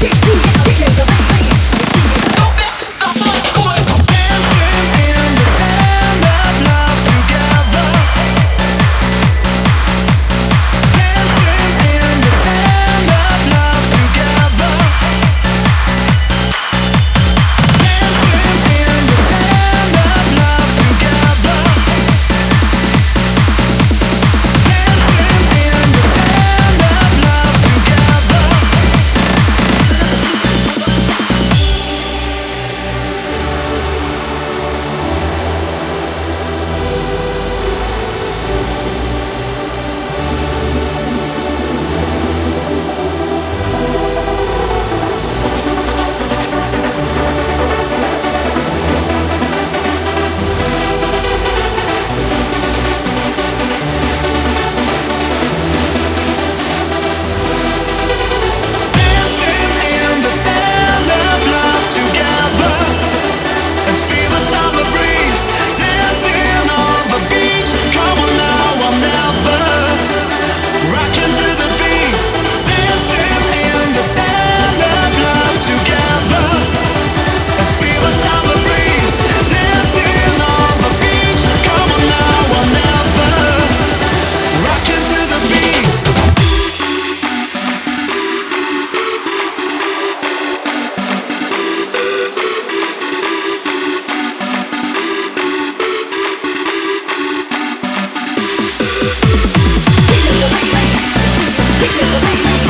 Sexy It away.